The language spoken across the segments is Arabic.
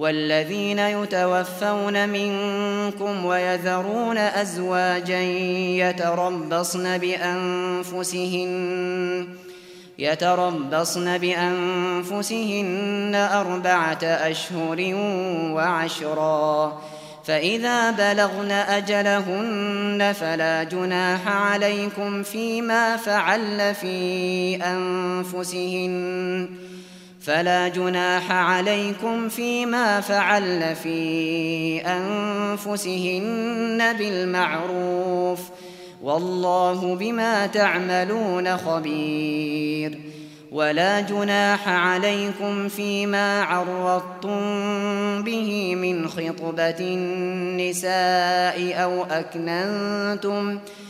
والذين يتوفون منكم ويذرون أزواجا يتربصن بأنفسهن يتربصن بأنفسهن أربعة أشهر وعشرا. فإذا بلغن أجلهن فلا جناح عليكم فيما فعل في أنفسهن. فلا جناح عليكم فيما فعل في أنفسهن بالمعروف والله بما تعملون خبير ولا جناح عليكم فيما عرضتم به من خطبة النساء أو أكننتم فيما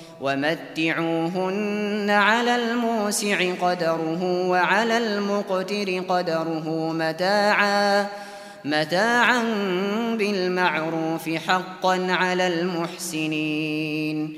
ومتعوهن على الموسع قدره وعلى المقتر قدره متاعا متاعا بالمعروف حقا على المحسنين.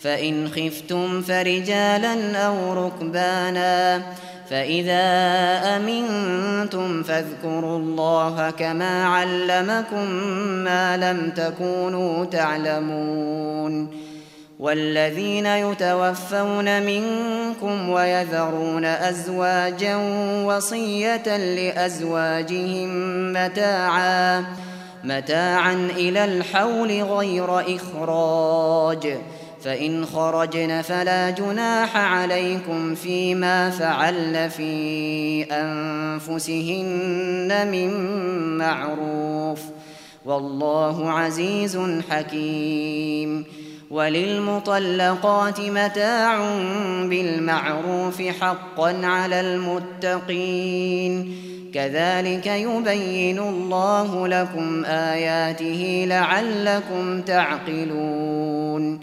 فإن خفتم فرجالا أو ركبانا فإذا أمنتم فاذكروا الله كما علمكم ما لم تكونوا تعلمون والذين يتوفون منكم ويذرون أزواجا وصية لأزواجهم متاعا متاعا إلى الحول غير إخراج فإن خرجن فلا جناح عليكم فيما فعل في أنفسهن من معروف والله عزيز حكيم وللمطلقات متاع بالمعروف حقا على المتقين كذلك يبين الله لكم آياته لعلكم تعقلون